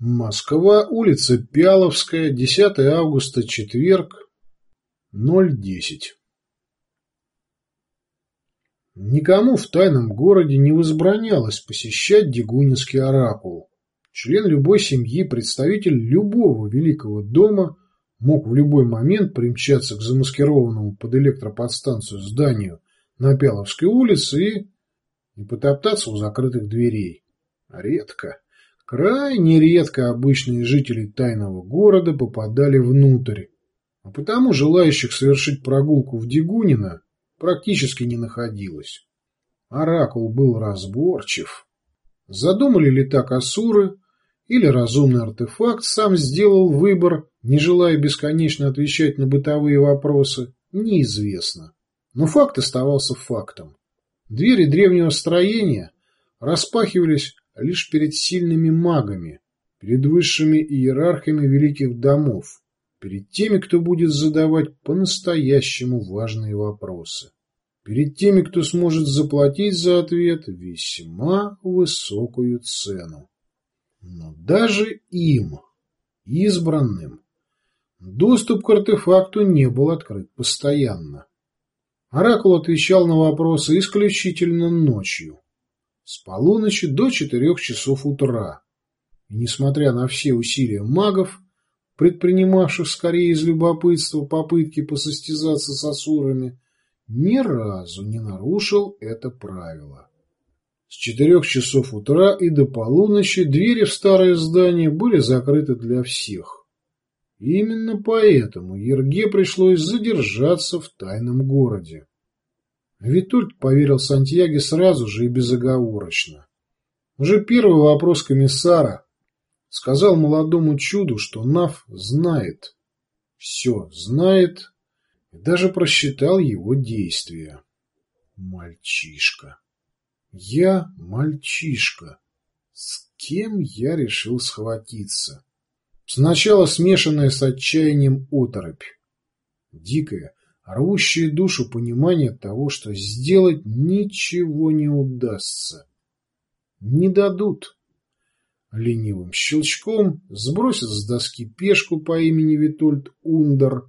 Москва, улица Пяловская, 10 августа, четверг, 010. Никому в тайном городе не возбранялось посещать Дегунинский оракул. Член любой семьи, представитель любого великого дома мог в любой момент примчаться к замаскированному под электроподстанцию зданию на Пяловской улице и, и потоптаться у закрытых дверей. Редко. Крайне редко обычные жители тайного города попадали внутрь, а потому желающих совершить прогулку в Дегунино практически не находилось. Оракул был разборчив. Задумали ли так асуры, или разумный артефакт сам сделал выбор, не желая бесконечно отвечать на бытовые вопросы, неизвестно. Но факт оставался фактом. Двери древнего строения распахивались лишь перед сильными магами, перед высшими иерархами великих домов, перед теми, кто будет задавать по-настоящему важные вопросы, перед теми, кто сможет заплатить за ответ весьма высокую цену. Но даже им, избранным, доступ к артефакту не был открыт постоянно. Оракул отвечал на вопросы исключительно ночью с полуночи до четырех часов утра. И несмотря на все усилия магов, предпринимавших скорее из любопытства попытки посостязаться с асурами, ни разу не нарушил это правило. С четырех часов утра и до полуночи двери в старое здание были закрыты для всех. И именно поэтому Ерге пришлось задержаться в тайном городе. Витольд поверил Сантьяге сразу же и безоговорочно. Уже первый вопрос комиссара сказал молодому чуду, что Нав знает, все знает и даже просчитал его действия. Мальчишка. Я мальчишка. С кем я решил схватиться? Сначала смешанная с отчаянием оторопь. Дикая, рвущее душу понимание того, что сделать ничего не удастся. Не дадут. Ленивым щелчком сбросит с доски пешку по имени Витольд Ундер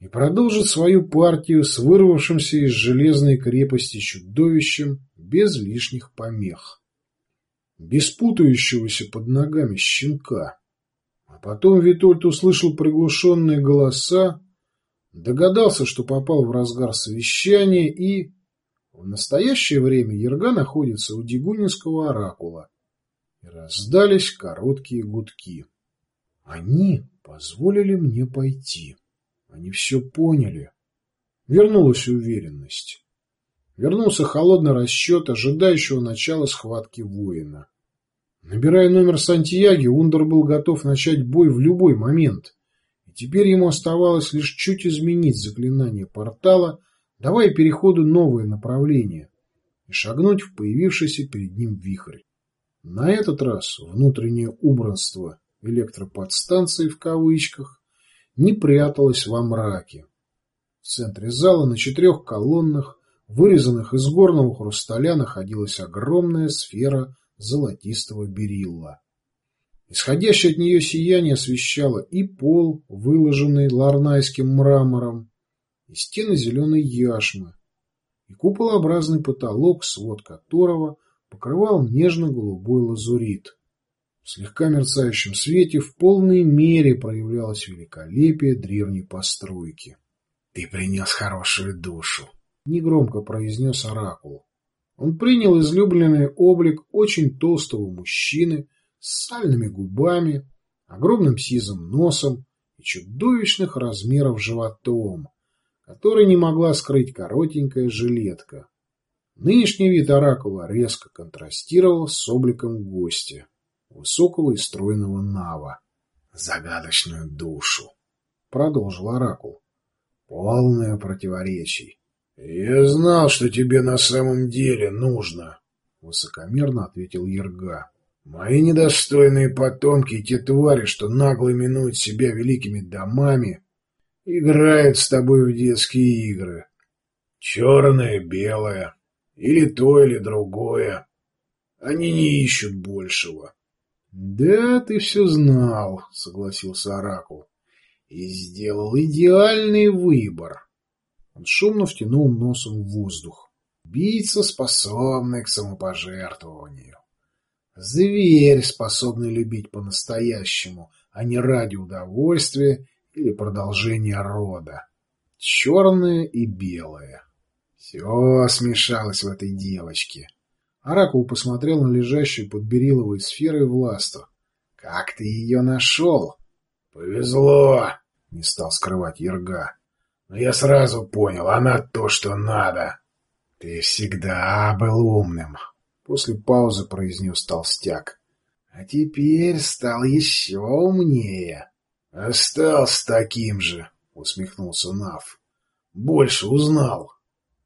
и продолжит свою партию с вырвавшимся из железной крепости чудовищем без лишних помех. Без путающегося под ногами щенка. А потом Витольд услышал приглушенные голоса, Догадался, что попал в разгар совещания и... В настоящее время Ерга находится у Дегунинского оракула. И раздались короткие гудки. Они позволили мне пойти. Они все поняли. Вернулась уверенность. Вернулся холодный расчет ожидающего начала схватки воина. Набирая номер Сантьяги, Ундер был готов начать бой в любой момент. Теперь ему оставалось лишь чуть изменить заклинание портала, давая переходу новое направление, и шагнуть в появившийся перед ним вихрь. На этот раз внутреннее убранство электроподстанции в кавычках не пряталось во мраке. В центре зала на четырех колоннах, вырезанных из горного хрусталя, находилась огромная сфера золотистого берилла. Исходящее от нее сияние освещало и пол, выложенный ларнайским мрамором, и стены зеленой яшмы, и куполообразный потолок, свод которого покрывал нежно-голубой лазурит. В слегка мерцающем свете в полной мере проявлялось великолепие древней постройки. — Ты принес хорошую душу, — негромко произнес Оракул. Он принял излюбленный облик очень толстого мужчины, с сальными губами, огромным сизым носом и чудовищных размеров животом, который не могла скрыть коротенькая жилетка. Нынешний вид оракула резко контрастировал с обликом гостя, высокого и стройного Нава. «Загадочную душу», — продолжил оракул. «Полное противоречий». «Я знал, что тебе на самом деле нужно», — высокомерно ответил Ерга. Мои недостойные потомки, те твари, что нагло именуют себя великими домами, играют с тобой в детские игры. Черное, белое, или то, или другое. Они не ищут большего. Да, ты все знал, согласился Оракул. И сделал идеальный выбор. Он шумно втянул носом в воздух. Убийца, способный к самопожертвованию. Зверь, способный любить по-настоящему, а не ради удовольствия или продолжения рода. Черное и белое. Все смешалось в этой девочке. Оракул посмотрел на лежащую под бериловой сферой власту. — Как ты ее нашел? — Повезло, — не стал скрывать Ерга. — Но я сразу понял, она то, что надо. — Ты всегда был умным, — после паузы произнес толстяк. — А теперь стал еще умнее. — Остался таким же, — усмехнулся Нав. — Больше узнал.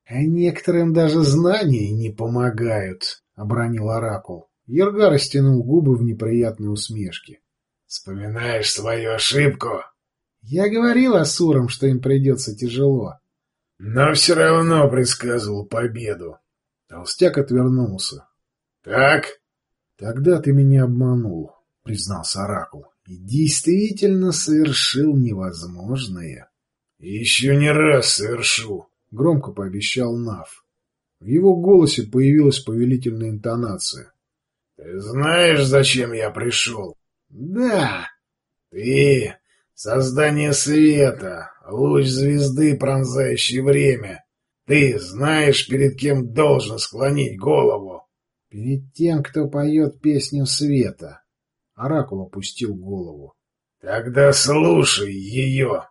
А некоторым даже знания не помогают, — обронил Оракул. Ерга растянул губы в неприятной усмешке. — Вспоминаешь свою ошибку? — Я говорил Асурам, что им придется тяжело. — Но все равно предсказывал победу. Толстяк отвернулся. — Так? — Тогда ты меня обманул, — признался Оракул. — И действительно совершил невозможное. — Еще не раз совершу, — громко пообещал Нав. В его голосе появилась повелительная интонация. — Ты знаешь, зачем я пришел? — Да. — Ты — создание света, луч звезды, пронзающий время. Ты знаешь, перед кем должен склонить голову? — Перед тем, кто поет песню света. Оракул опустил голову. — Тогда слушай ее.